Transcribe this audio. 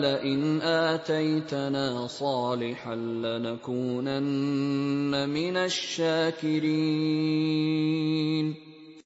لَّئِنْ آتَيْتَنَا صَالِحًا لَّنَكُونَنَّ مِنَ الشَّاكِرِينَ.